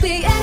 be